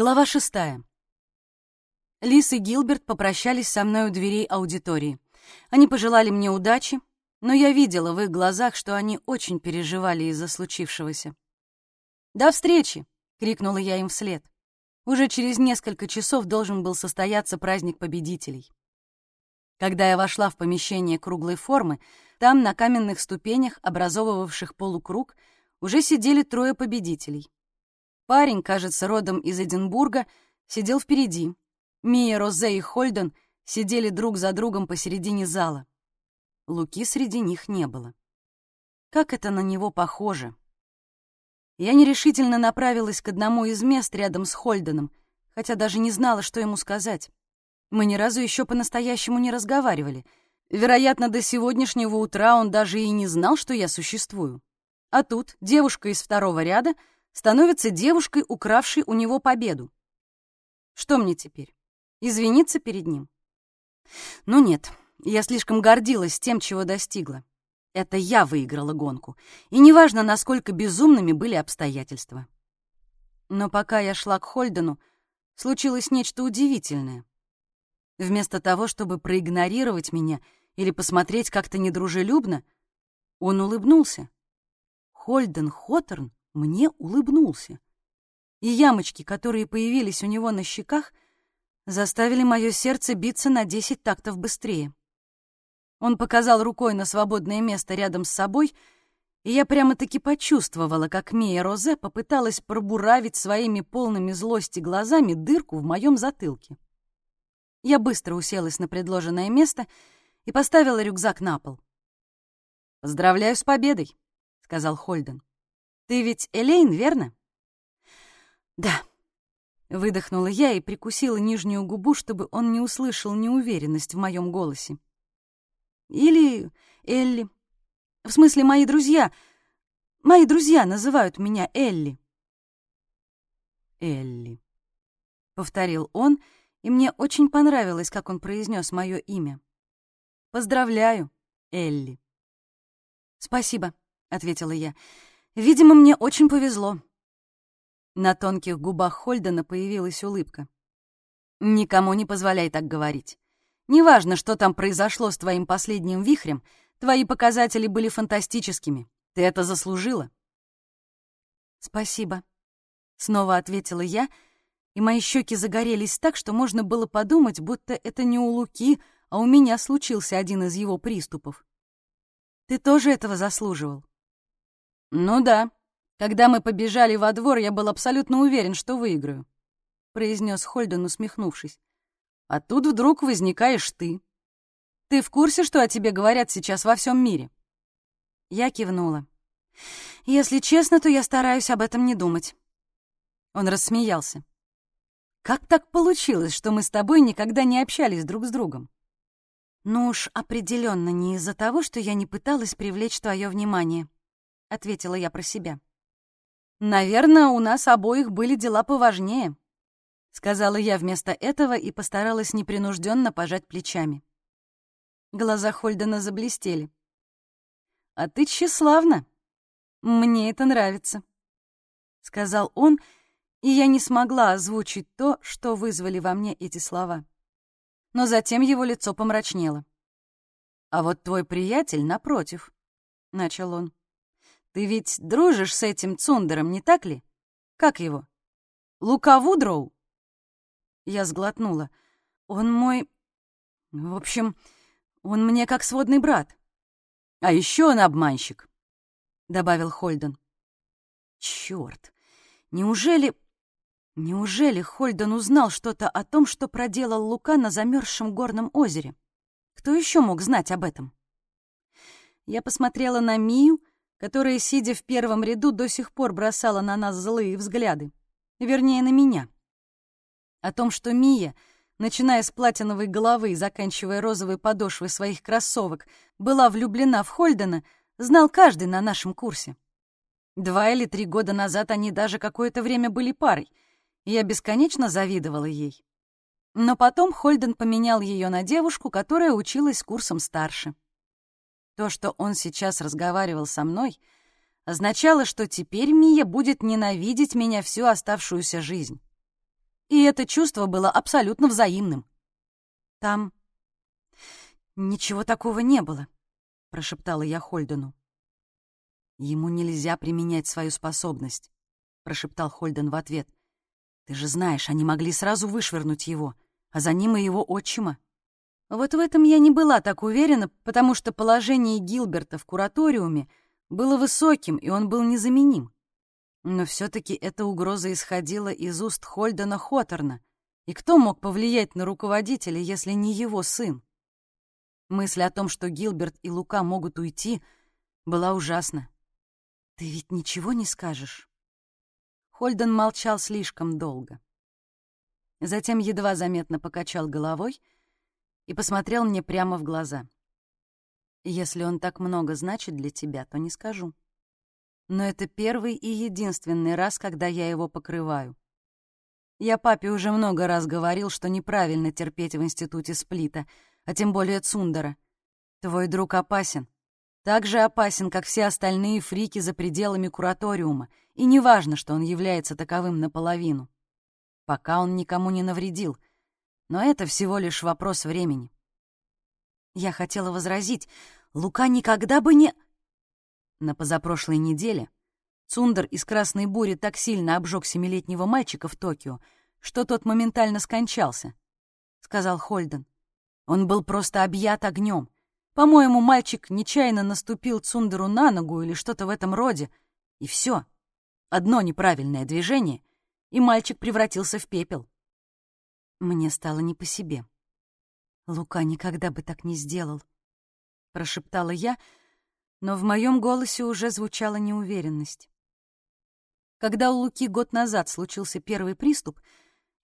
Глава шестая. Лис и Гилберт попрощались со мной у дверей аудитории. Они пожелали мне удачи, но я видела в их глазах, что они очень переживали из-за случившегося. «До встречи!» — крикнула я им вслед. Уже через несколько часов должен был состояться праздник победителей. Когда я вошла в помещение круглой формы, там, на каменных ступенях, образовывавших полукруг, уже сидели трое победителей. Парень, кажется, родом из Эдинбурга, сидел впереди. Мия, Розе и Хольден сидели друг за другом посередине зала. Луки среди них не было. Как это на него похоже. Я нерешительно направилась к одному из мест рядом с Хольденом, хотя даже не знала, что ему сказать. Мы ни разу еще по-настоящему не разговаривали. Вероятно, до сегодняшнего утра он даже и не знал, что я существую. А тут девушка из второго ряда становится девушкой, укравшей у него победу. Что мне теперь? Извиниться перед ним? Ну нет, я слишком гордилась тем, чего достигла. Это я выиграла гонку, и неважно, насколько безумными были обстоятельства. Но пока я шла к Хольдену, случилось нечто удивительное. Вместо того, чтобы проигнорировать меня или посмотреть как-то недружелюбно, он улыбнулся. Хольден Хоттерн мне улыбнулся. И ямочки, которые появились у него на щеках, заставили мое сердце биться на десять тактов быстрее. Он показал рукой на свободное место рядом с собой, и я прямо-таки почувствовала, как Мия Розе попыталась пробуравить своими полными злости глазами дырку в моем затылке. Я быстро уселась на предложенное место и поставила рюкзак на пол. «Поздравляю с победой», — сказал Хольден. «Ты ведь Элейн, верно?» «Да», — выдохнула я и прикусила нижнюю губу, чтобы он не услышал неуверенность в моем голосе. «Или Элли. В смысле, мои друзья. Мои друзья называют меня Элли». «Элли», — повторил он, и мне очень понравилось, как он произнес мое имя. «Поздравляю, Элли». «Спасибо», — ответила я. Видимо, мне очень повезло. На тонких губах Хольдена появилась улыбка. Никому не позволяй так говорить. Неважно, что там произошло с твоим последним вихрем, твои показатели были фантастическими. Ты это заслужила. Спасибо. Снова ответила я, и мои щеки загорелись так, что можно было подумать, будто это не у Луки, а у меня случился один из его приступов. Ты тоже этого заслуживал. «Ну да. Когда мы побежали во двор, я был абсолютно уверен, что выиграю», — произнес Хольден, усмехнувшись. «А тут вдруг возникаешь ты. Ты в курсе, что о тебе говорят сейчас во всем мире?» Я кивнула. «Если честно, то я стараюсь об этом не думать». Он рассмеялся. «Как так получилось, что мы с тобой никогда не общались друг с другом?» «Ну уж определенно не из-за того, что я не пыталась привлечь твое внимание», — ответила я про себя. «Наверное, у нас обоих были дела поважнее», — сказала я вместо этого и постаралась непринужденно пожать плечами. Глаза Хольдена заблестели. «А ты тщеславна. Мне это нравится», — сказал он, и я не смогла озвучить то, что вызвали во мне эти слова. Но затем его лицо помрачнело. «А вот твой приятель, напротив», — начал он. Ты ведь дружишь с этим Цундером, не так ли? Как его? Лука Вудроу?» Я сглотнула. «Он мой... В общем, он мне как сводный брат. А еще он обманщик», — добавил Хольден. «Черт! Неужели... Неужели Хольден узнал что-то о том, что проделал Лука на замерзшем горном озере? Кто еще мог знать об этом?» Я посмотрела на Мию, которая, сидя в первом ряду, до сих пор бросала на нас злые взгляды. Вернее, на меня. О том, что Мия, начиная с платиновой головы и заканчивая розовой подошвой своих кроссовок, была влюблена в Хольдена, знал каждый на нашем курсе. Два или три года назад они даже какое-то время были парой, и я бесконечно завидовала ей. Но потом Хольден поменял ее на девушку, которая училась курсом старше. То, что он сейчас разговаривал со мной, означало, что теперь Мия будет ненавидеть меня всю оставшуюся жизнь. И это чувство было абсолютно взаимным. Там ничего такого не было, прошептала я Хольдену. Ему нельзя применять свою способность, прошептал Хольден в ответ. Ты же знаешь, они могли сразу вышвырнуть его, а за ним и его отчима. Вот в этом я не была так уверена, потому что положение Гилберта в кураториуме было высоким, и он был незаменим. Но все-таки эта угроза исходила из уст Хольдена Хоторна, и кто мог повлиять на руководителя, если не его сын? Мысль о том, что Гилберт и Лука могут уйти, была ужасна. «Ты ведь ничего не скажешь?» Хольден молчал слишком долго. Затем едва заметно покачал головой — и посмотрел мне прямо в глаза. «Если он так много значит для тебя, то не скажу. Но это первый и единственный раз, когда я его покрываю. Я папе уже много раз говорил, что неправильно терпеть в институте Сплита, а тем более Цундера. Твой друг опасен. Так же опасен, как все остальные фрики за пределами кураториума, и неважно, что он является таковым наполовину. Пока он никому не навредил — но это всего лишь вопрос времени. Я хотела возразить, Лука никогда бы не... На позапрошлой неделе Цундер из Красной Бури так сильно обжег семилетнего мальчика в Токио, что тот моментально скончался, — сказал Хольден. Он был просто объят огнем. По-моему, мальчик нечаянно наступил Цундеру на ногу или что-то в этом роде, и все. Одно неправильное движение, и мальчик превратился в пепел. Мне стало не по себе. Лука никогда бы так не сделал, прошептала я, но в моем голосе уже звучала неуверенность. Когда у Луки год назад случился первый приступ,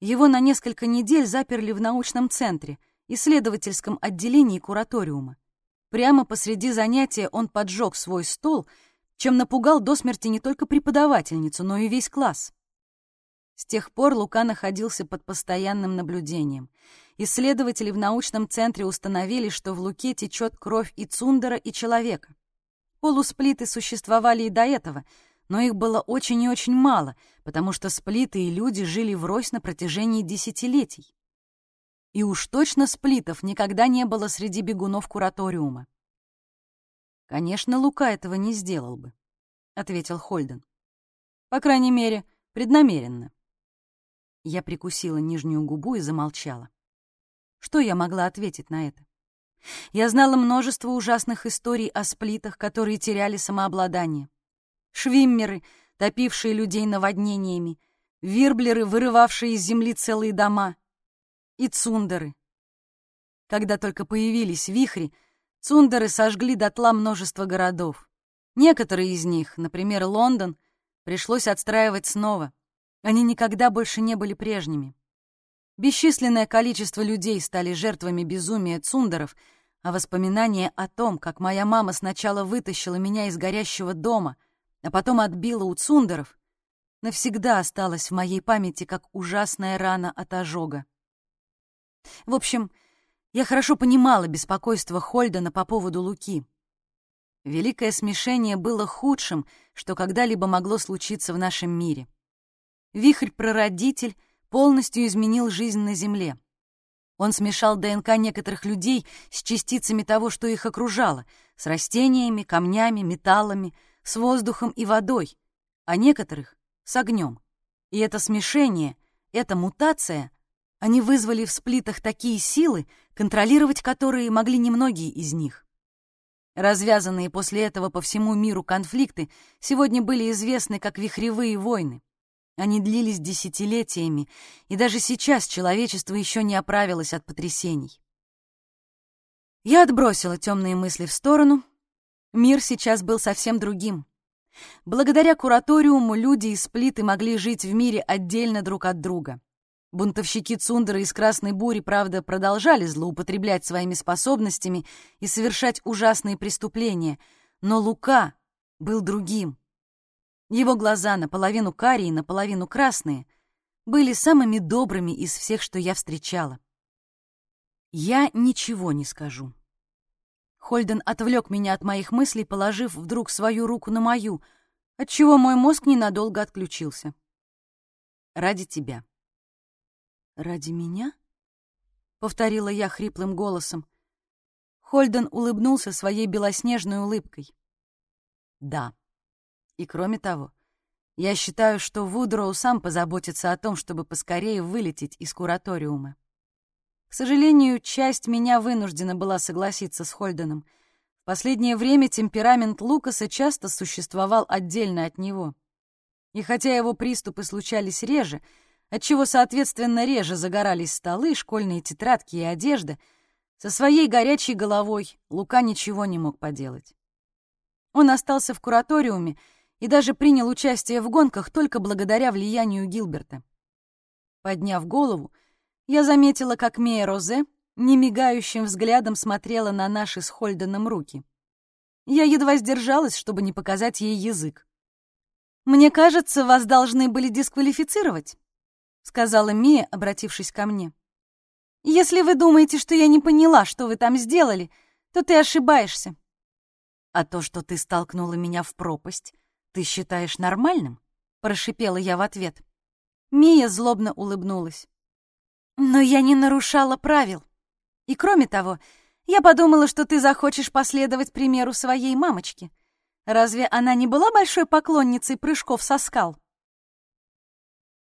его на несколько недель заперли в научном центре, исследовательском отделении кураториума. Прямо посреди занятия он поджег свой стол, чем напугал до смерти не только преподавательницу, но и весь класс. С тех пор Лука находился под постоянным наблюдением. Исследователи в научном центре установили, что в Луке течет кровь и Цундера, и человека. Полусплиты существовали и до этого, но их было очень и очень мало, потому что сплиты и люди жили врозь на протяжении десятилетий. И уж точно сплитов никогда не было среди бегунов кураториума. «Конечно, Лука этого не сделал бы», — ответил Хольден. «По крайней мере, преднамеренно. Я прикусила нижнюю губу и замолчала. Что я могла ответить на это? Я знала множество ужасных историй о сплитах, которые теряли самообладание. Швиммеры, топившие людей наводнениями, вирблеры, вырывавшие из земли целые дома, и цундеры. Когда только появились вихри, цундеры сожгли дотла множество городов. Некоторые из них, например, Лондон, пришлось отстраивать снова — они никогда больше не были прежними. Бесчисленное количество людей стали жертвами безумия цундеров, а воспоминание о том, как моя мама сначала вытащила меня из горящего дома, а потом отбила у цундеров, навсегда осталось в моей памяти как ужасная рана от ожога. В общем, я хорошо понимала беспокойство Хольдена по поводу Луки. Великое смешение было худшим, что когда-либо могло случиться в нашем мире. Вихрь-прародитель полностью изменил жизнь на Земле. Он смешал ДНК некоторых людей с частицами того, что их окружало, с растениями, камнями, металлами, с воздухом и водой, а некоторых — с огнем. И это смешение, эта мутация, они вызвали в сплитах такие силы, контролировать которые могли немногие из них. Развязанные после этого по всему миру конфликты сегодня были известны как вихревые войны. Они длились десятилетиями, и даже сейчас человечество еще не оправилось от потрясений. Я отбросила темные мысли в сторону. Мир сейчас был совсем другим. Благодаря кураториуму люди из Сплиты могли жить в мире отдельно друг от друга. Бунтовщики Цундера из Красной Бури, правда, продолжали злоупотреблять своими способностями и совершать ужасные преступления, но Лука был другим. Его глаза, наполовину карие, наполовину красные, были самыми добрыми из всех, что я встречала. Я ничего не скажу. Хольден отвлек меня от моих мыслей, положив вдруг свою руку на мою, отчего мой мозг ненадолго отключился. Ради тебя. «Ради меня?» — повторила я хриплым голосом. Хольден улыбнулся своей белоснежной улыбкой. «Да. И кроме того, я считаю, что Вудроу сам позаботится о том, чтобы поскорее вылететь из кураториума. К сожалению, часть меня вынуждена была согласиться с Хольденом. В последнее время темперамент Лукаса часто существовал отдельно от него. И хотя его приступы случались реже, отчего, соответственно, реже загорались столы, школьные тетрадки и одежда, со своей горячей головой Лука ничего не мог поделать. Он остался в кураториуме и даже принял участие в гонках только благодаря влиянию Гилберта. Подняв голову, я заметила, как Мия Розе немигающим взглядом смотрела на наши с Хольденом руки. Я едва сдержалась, чтобы не показать ей язык. «Мне кажется, вас должны были дисквалифицировать», — сказала Мия, обратившись ко мне. «Если вы думаете, что я не поняла, что вы там сделали, то ты ошибаешься». «А то, что ты столкнула меня в пропасть, «Ты считаешь нормальным?» — прошипела я в ответ. Мия злобно улыбнулась. «Но я не нарушала правил. И кроме того, я подумала, что ты захочешь последовать примеру своей мамочки. Разве она не была большой поклонницей прыжков со скал?»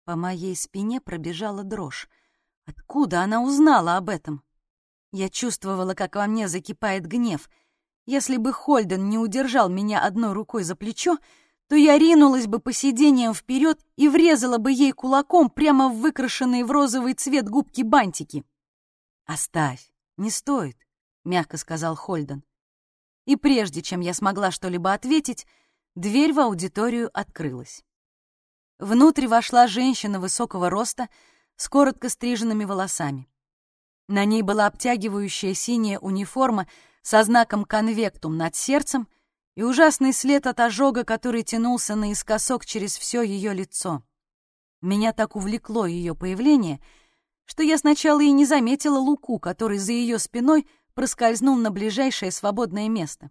По моей спине пробежала дрожь. Откуда она узнала об этом? Я чувствовала, как во мне закипает гнев. Если бы Хольден не удержал меня одной рукой за плечо, то я ринулась бы по сиденьям вперед и врезала бы ей кулаком прямо в выкрашенные в розовый цвет губки бантики. «Оставь, не стоит», — мягко сказал Хольден. И прежде чем я смогла что-либо ответить, дверь в аудиторию открылась. Внутрь вошла женщина высокого роста с коротко стриженными волосами. На ней была обтягивающая синяя униформа со знаком конвектум над сердцем — и ужасный след от ожога, который тянулся наискосок через все ее лицо. Меня так увлекло ее появление, что я сначала и не заметила Луку, который за ее спиной проскользнул на ближайшее свободное место.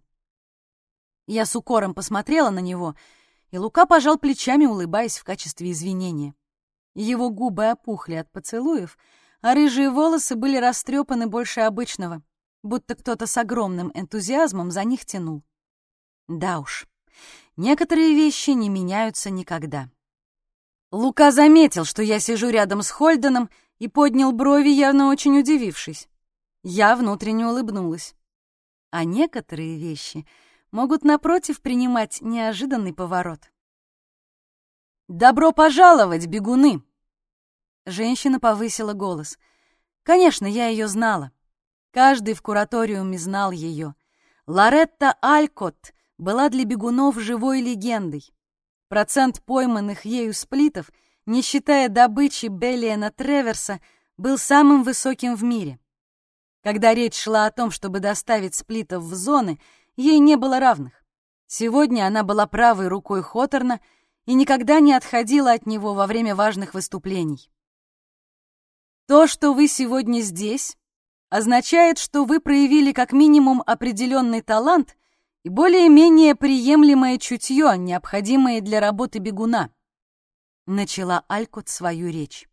Я с укором посмотрела на него, и Лука пожал плечами, улыбаясь в качестве извинения. Его губы опухли от поцелуев, а рыжие волосы были растрепаны больше обычного, будто кто-то с огромным энтузиазмом за них тянул. Да уж, некоторые вещи не меняются никогда. Лука заметил, что я сижу рядом с Хольденом и поднял брови, явно очень удивившись. Я внутренне улыбнулась. А некоторые вещи могут, напротив, принимать неожиданный поворот. «Добро пожаловать, бегуны!» Женщина повысила голос. Конечно, я ее знала. Каждый в кураториуме знал ее. Лоретта Алькот была для бегунов живой легендой. Процент пойманных ею сплитов, не считая добычи Беллиена Треверса, был самым высоким в мире. Когда речь шла о том, чтобы доставить сплитов в зоны, ей не было равных. Сегодня она была правой рукой Хоторна и никогда не отходила от него во время важных выступлений. То, что вы сегодня здесь, означает, что вы проявили как минимум определенный талант и более-менее приемлемое чутье, необходимое для работы бегуна. Начала Алькот свою речь.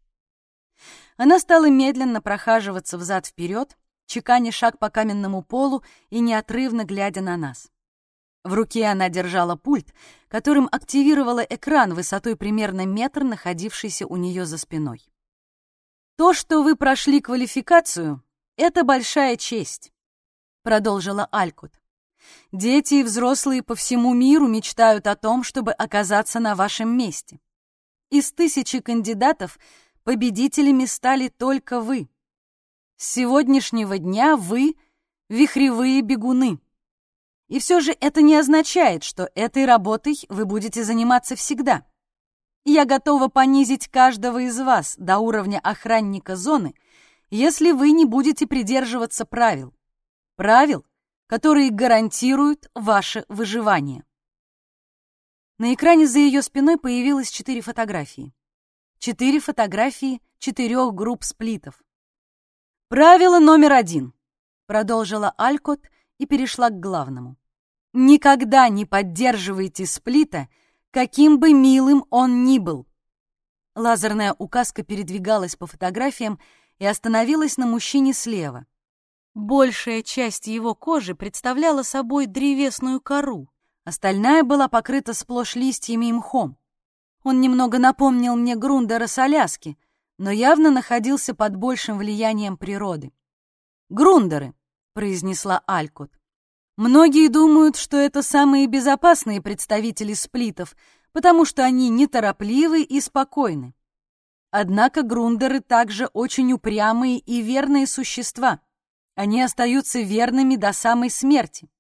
Она стала медленно прохаживаться взад-вперед, чеканя шаг по каменному полу и неотрывно глядя на нас. В руке она держала пульт, которым активировала экран высотой примерно метр, находившийся у нее за спиной. «То, что вы прошли квалификацию, — это большая честь», — продолжила Алькут. Дети и взрослые по всему миру мечтают о том, чтобы оказаться на вашем месте. Из тысячи кандидатов победителями стали только вы. С сегодняшнего дня вы — вихревые бегуны. И все же это не означает, что этой работой вы будете заниматься всегда. Я готова понизить каждого из вас до уровня охранника зоны, если вы не будете придерживаться правил. Правил, которые гарантируют ваше выживание. На экране за ее спиной появилось четыре фотографии. Четыре фотографии четырех групп сплитов. «Правило номер один», — продолжила Алькот и перешла к главному. «Никогда не поддерживайте сплита, каким бы милым он ни был». Лазерная указка передвигалась по фотографиям и остановилась на мужчине слева. Большая часть его кожи представляла собой древесную кору, остальная была покрыта сплошь листьями и мхом. Он немного напомнил мне Грундера с но явно находился под большим влиянием природы. «Грундеры», — произнесла Алькот. «Многие думают, что это самые безопасные представители сплитов, потому что они неторопливы и спокойны. Однако грундеры также очень упрямые и верные существа. Они остаются верными до самой смерти.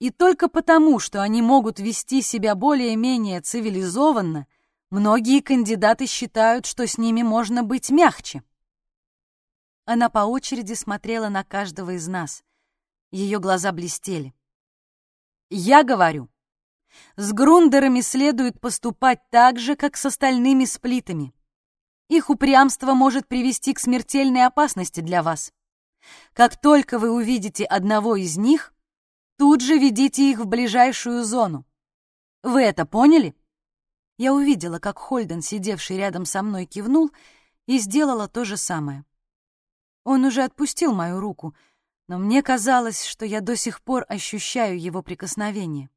И только потому, что они могут вести себя более-менее цивилизованно, многие кандидаты считают, что с ними можно быть мягче. Она по очереди смотрела на каждого из нас. Ее глаза блестели. «Я говорю, с грундерами следует поступать так же, как с остальными сплитами. Их упрямство может привести к смертельной опасности для вас. Как только вы увидите одного из них, тут же ведите их в ближайшую зону. Вы это поняли? Я увидела, как Хольден, сидевший рядом со мной, кивнул и сделала то же самое. Он уже отпустил мою руку, но мне казалось, что я до сих пор ощущаю его прикосновение.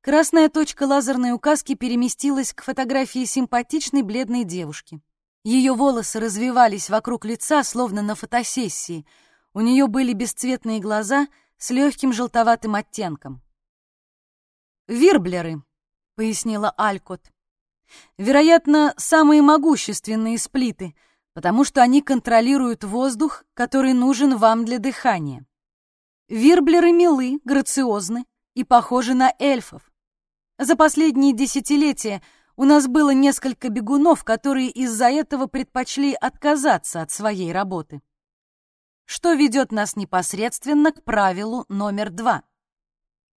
Красная точка лазерной указки переместилась к фотографии симпатичной бледной девушки. Ее волосы развивались вокруг лица, словно на фотосессии. У нее были бесцветные глаза с легким желтоватым оттенком. «Вирблеры», — пояснила Алькот. «Вероятно, самые могущественные сплиты, потому что они контролируют воздух, который нужен вам для дыхания. Вирблеры милы, грациозны и похожи на эльфов. За последние десятилетия у нас было несколько бегунов, которые из-за этого предпочли отказаться от своей работы. Что ведет нас непосредственно к правилу номер два.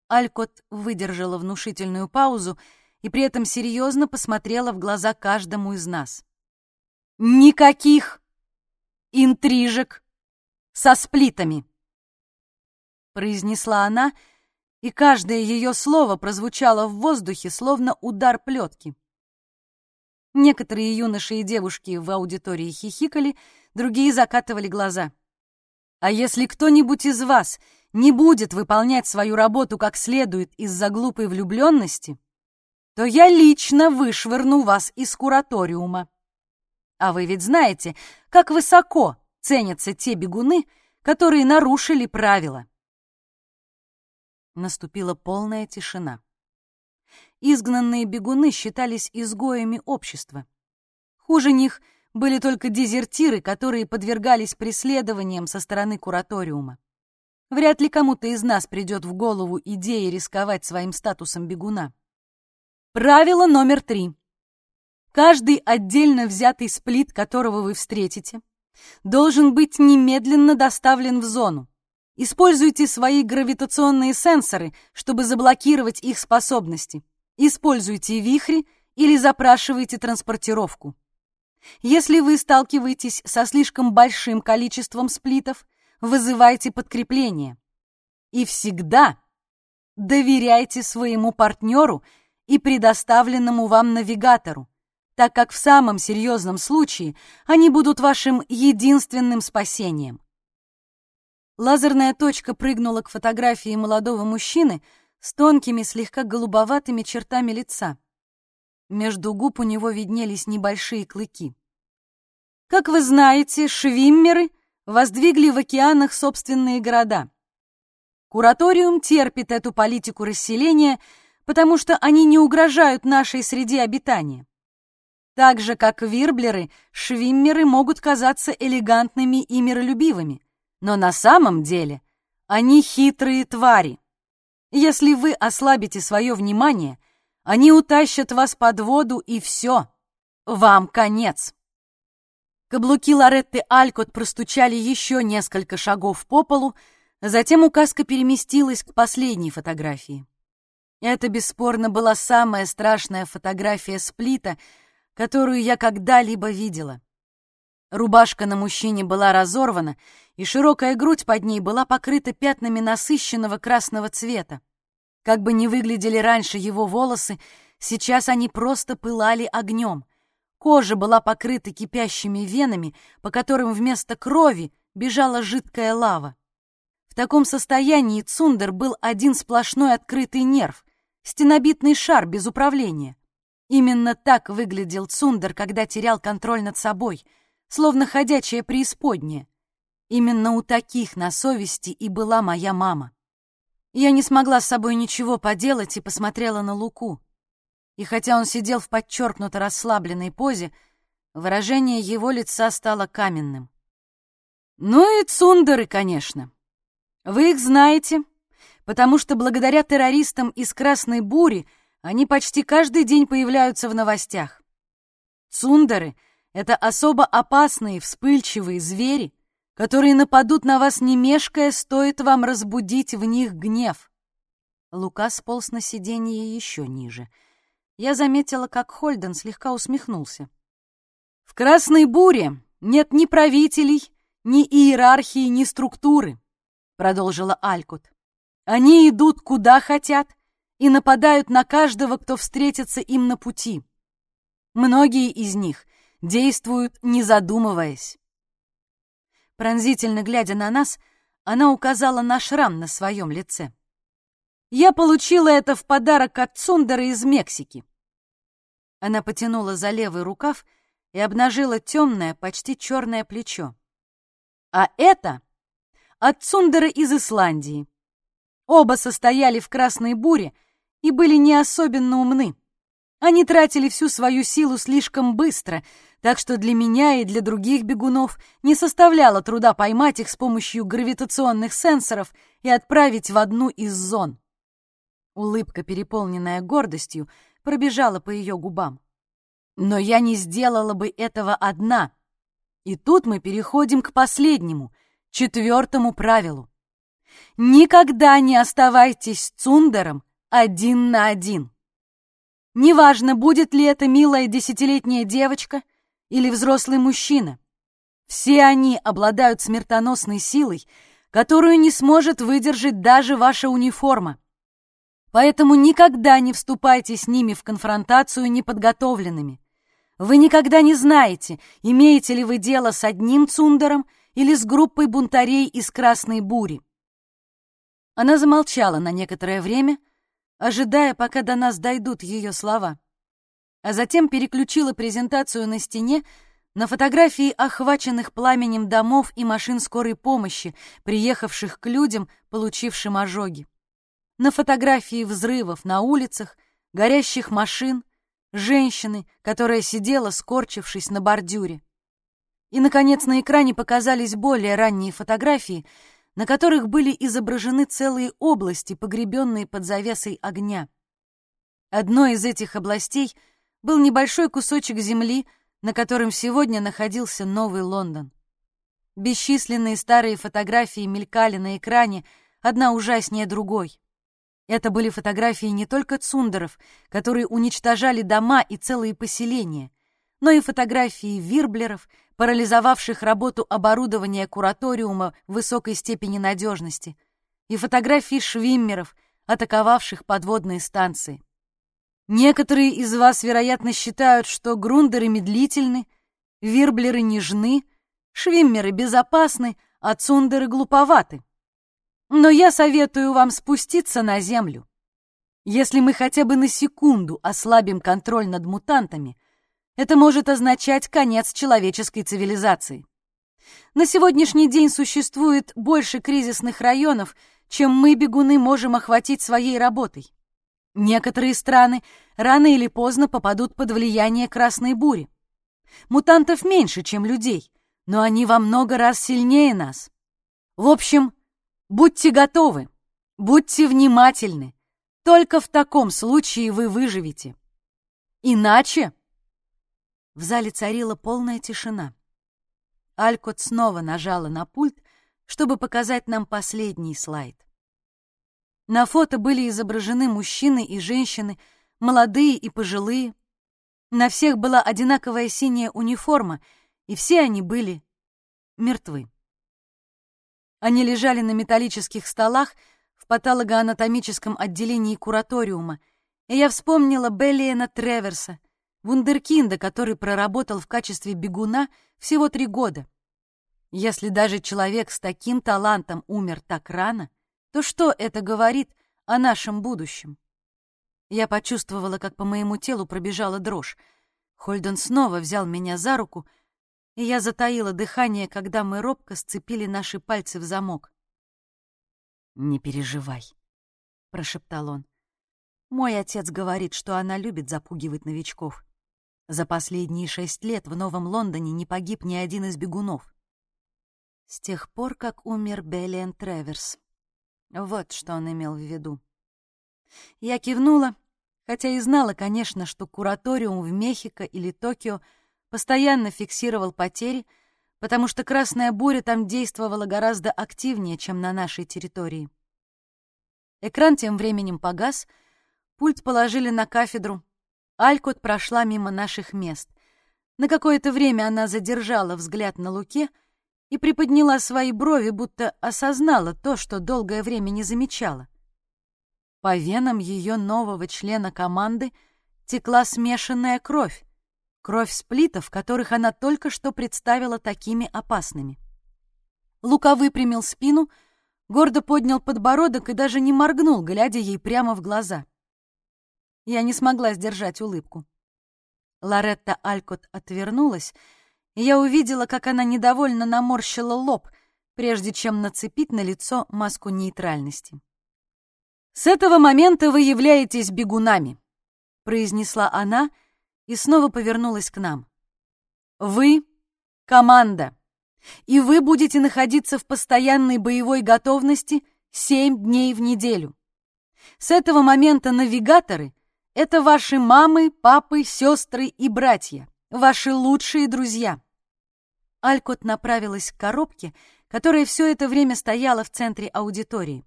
Алькот выдержала внушительную паузу и при этом серьезно посмотрела в глаза каждому из нас. «Никаких интрижек со сплитами!» произнесла она, — и каждое ее слово прозвучало в воздухе, словно удар плетки. Некоторые юноши и девушки в аудитории хихикали, другие закатывали глаза. А если кто-нибудь из вас не будет выполнять свою работу как следует из-за глупой влюбленности, то я лично вышвырну вас из кураториума. А вы ведь знаете, как высоко ценятся те бегуны, которые нарушили правила. Наступила полная тишина. Изгнанные бегуны считались изгоями общества. Хуже них были только дезертиры, которые подвергались преследованиям со стороны кураториума. Вряд ли кому-то из нас придет в голову идея рисковать своим статусом бегуна. Правило номер три. Каждый отдельно взятый сплит, которого вы встретите, должен быть немедленно доставлен в зону. Используйте свои гравитационные сенсоры, чтобы заблокировать их способности. Используйте вихри или запрашивайте транспортировку. Если вы сталкиваетесь со слишком большим количеством сплитов, вызывайте подкрепление. И всегда доверяйте своему партнеру и предоставленному вам навигатору, так как в самом серьезном случае они будут вашим единственным спасением. Лазерная точка прыгнула к фотографии молодого мужчины с тонкими, слегка голубоватыми чертами лица. Между губ у него виднелись небольшие клыки. Как вы знаете, швиммеры воздвигли в океанах собственные города. Кураториум терпит эту политику расселения, потому что они не угрожают нашей среде обитания. Так же, как вирблеры, швиммеры могут казаться элегантными и миролюбивыми — но на самом деле они хитрые твари. Если вы ослабите свое внимание, они утащат вас под воду, и все, вам конец. Каблуки Лоретты Алькот простучали еще несколько шагов по полу, затем указка переместилась к последней фотографии. Это, бесспорно, была самая страшная фотография сплита, которую я когда-либо видела. Рубашка на мужчине была разорвана, и широкая грудь под ней была покрыта пятнами насыщенного красного цвета. Как бы ни выглядели раньше его волосы, сейчас они просто пылали огнем. Кожа была покрыта кипящими венами, по которым вместо крови бежала жидкая лава. В таком состоянии Цундер был один сплошной открытый нерв, стенобитный шар без управления. Именно так выглядел Цундер, когда терял контроль над собой, словно ходячая преисподняя. Именно у таких на совести и была моя мама. Я не смогла с собой ничего поделать и посмотрела на Луку. И хотя он сидел в подчеркнуто расслабленной позе, выражение его лица стало каменным. Ну и цундеры, конечно. Вы их знаете, потому что благодаря террористам из Красной Бури они почти каждый день появляются в новостях. Цундеры — это особо опасные, вспыльчивые звери, которые нападут на вас не мешкая, стоит вам разбудить в них гнев. Лука сполз на сиденье еще ниже. Я заметила, как Хольден слегка усмехнулся. В Красной Буре нет ни правителей, ни иерархии, ни структуры, продолжила Алькут. Они идут куда хотят и нападают на каждого, кто встретится им на пути. Многие из них действуют, не задумываясь. Пронзительно глядя на нас, она указала на шрам на своем лице. «Я получила это в подарок от Цундера из Мексики». Она потянула за левый рукав и обнажила темное, почти черное плечо. «А это от Цундера из Исландии. Оба состояли в красной буре и были не особенно умны. Они тратили всю свою силу слишком быстро — так что для меня и для других бегунов не составляло труда поймать их с помощью гравитационных сенсоров и отправить в одну из зон. Улыбка, переполненная гордостью, пробежала по ее губам. Но я не сделала бы этого одна. И тут мы переходим к последнему, четвертому правилу. Никогда не оставайтесь цундером один на один. Неважно, будет ли это милая десятилетняя девочка или взрослый мужчина. Все они обладают смертоносной силой, которую не сможет выдержать даже ваша униформа. Поэтому никогда не вступайте с ними в конфронтацию неподготовленными. Вы никогда не знаете, имеете ли вы дело с одним цундером или с группой бунтарей из Красной Бури. Она замолчала на некоторое время, ожидая, пока до нас дойдут ее слова а затем переключила презентацию на стене на фотографии охваченных пламенем домов и машин скорой помощи, приехавших к людям, получившим ожоги. На фотографии взрывов на улицах, горящих машин, женщины, которая сидела, скорчившись на бордюре. И, наконец, на экране показались более ранние фотографии, на которых были изображены целые области, погребенные под завесой огня. Одной из этих областей — был небольшой кусочек земли, на котором сегодня находился Новый Лондон. Бесчисленные старые фотографии мелькали на экране, одна ужаснее другой. Это были фотографии не только цундеров, которые уничтожали дома и целые поселения, но и фотографии вирблеров, парализовавших работу оборудования кураториума высокой степени надежности, и фотографии швиммеров, атаковавших подводные станции. Некоторые из вас, вероятно, считают, что грундеры медлительны, вирблеры нежны, швиммеры безопасны, а цундеры глуповаты. Но я советую вам спуститься на землю. Если мы хотя бы на секунду ослабим контроль над мутантами, это может означать конец человеческой цивилизации. На сегодняшний день существует больше кризисных районов, чем мы, бегуны, можем охватить своей работой. Некоторые страны рано или поздно попадут под влияние красной бури. Мутантов меньше, чем людей, но они во много раз сильнее нас. В общем, будьте готовы, будьте внимательны. Только в таком случае вы выживете. Иначе... В зале царила полная тишина. Алькот снова нажала на пульт, чтобы показать нам последний слайд. На фото были изображены мужчины и женщины, молодые и пожилые. На всех была одинаковая синяя униформа, и все они были мертвы. Они лежали на металлических столах в патологоанатомическом отделении кураториума, и я вспомнила Беллиена Треверса, Вундеркинда, который проработал в качестве бегуна всего три года. Если даже человек с таким талантом умер так рано, то что это говорит о нашем будущем? Я почувствовала, как по моему телу пробежала дрожь. Хольден снова взял меня за руку, и я затаила дыхание, когда мы робко сцепили наши пальцы в замок. «Не переживай», — прошептал он. «Мой отец говорит, что она любит запугивать новичков. За последние шесть лет в Новом Лондоне не погиб ни один из бегунов. С тех пор, как умер Беллиен Треверс. Вот что он имел в виду. Я кивнула, хотя и знала, конечно, что кураториум в Мехико или Токио постоянно фиксировал потери, потому что красная буря там действовала гораздо активнее, чем на нашей территории. Экран тем временем погас, пульт положили на кафедру, Алькот прошла мимо наших мест. На какое-то время она задержала взгляд на Луке и приподняла свои брови, будто осознала то, что долгое время не замечала. По венам ее нового члена команды текла смешанная кровь, кровь сплитов, которых она только что представила такими опасными. Лука выпрямил спину, гордо поднял подбородок и даже не моргнул, глядя ей прямо в глаза. Я не смогла сдержать улыбку. Лоретта Алькот отвернулась, и я увидела, как она недовольно наморщила лоб, прежде чем нацепить на лицо маску нейтральности. «С этого момента вы являетесь бегунами», — произнесла она и снова повернулась к нам. «Вы — команда, и вы будете находиться в постоянной боевой готовности семь дней в неделю. С этого момента навигаторы это ваши мамы, папы, сестры и братья, ваши лучшие друзья. Алькот направилась к коробке, которая все это время стояла в центре аудитории.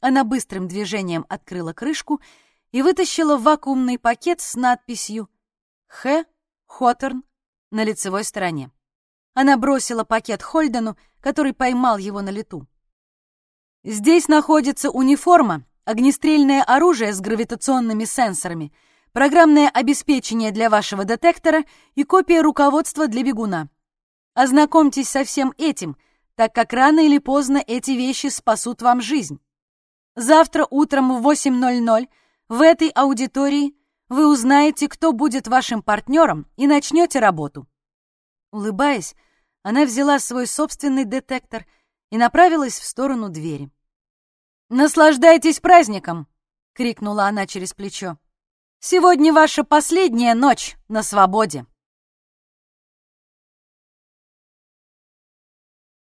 Она быстрым движением открыла крышку и вытащила вакуумный пакет с надписью «Х. Хоторн» на лицевой стороне. Она бросила пакет Хольдену, который поймал его на лету. «Здесь находится униформа, огнестрельное оружие с гравитационными сенсорами, программное обеспечение для вашего детектора и копия руководства для бегуна. Ознакомьтесь со всем этим, так как рано или поздно эти вещи спасут вам жизнь. Завтра утром в 8.00 в этой аудитории вы узнаете, кто будет вашим партнером и начнете работу. Улыбаясь, она взяла свой собственный детектор и направилась в сторону двери. «Наслаждайтесь праздником!» — крикнула она через плечо. «Сегодня ваша последняя ночь на свободе!»